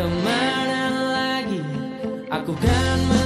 Ke mana lagi? Aku kan